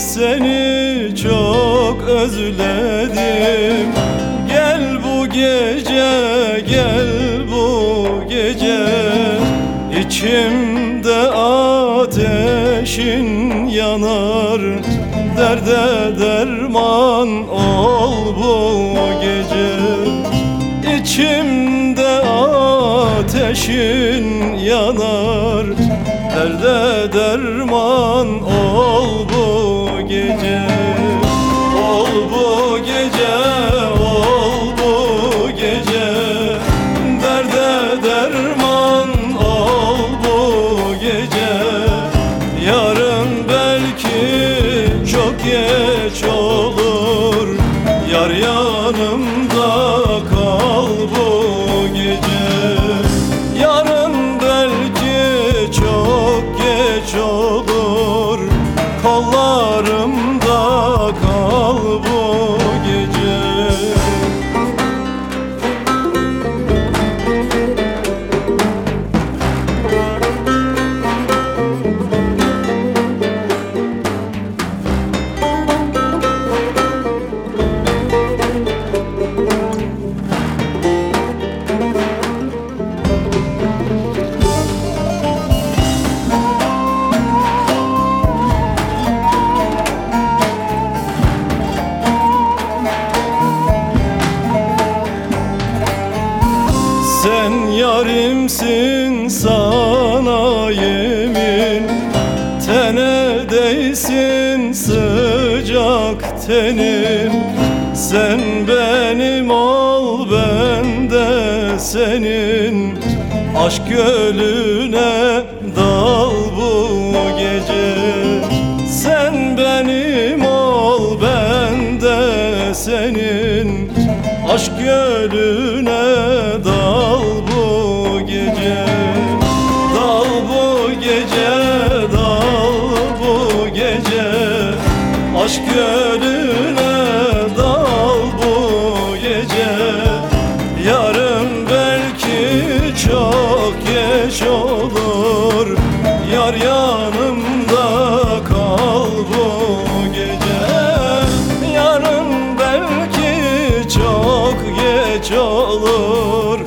seni çok özledim. Gel bu gece gel bu gece. İçimde ateşin yanar Derde derman ol bu gece. İçimde ateşin yanar Derde derman ol bu geç Sen yarimsin sana yemin. Tene değsin sıcak tenim. Sen benim ol ben de senin. Aşk gölüne dal bu gece. Sen benim ol ben de senin Aşk gölüne dal bu gece Dal bu gece, dal bu gece. Aşk gölüne dal bu gece Yarın belki çok geç olur olur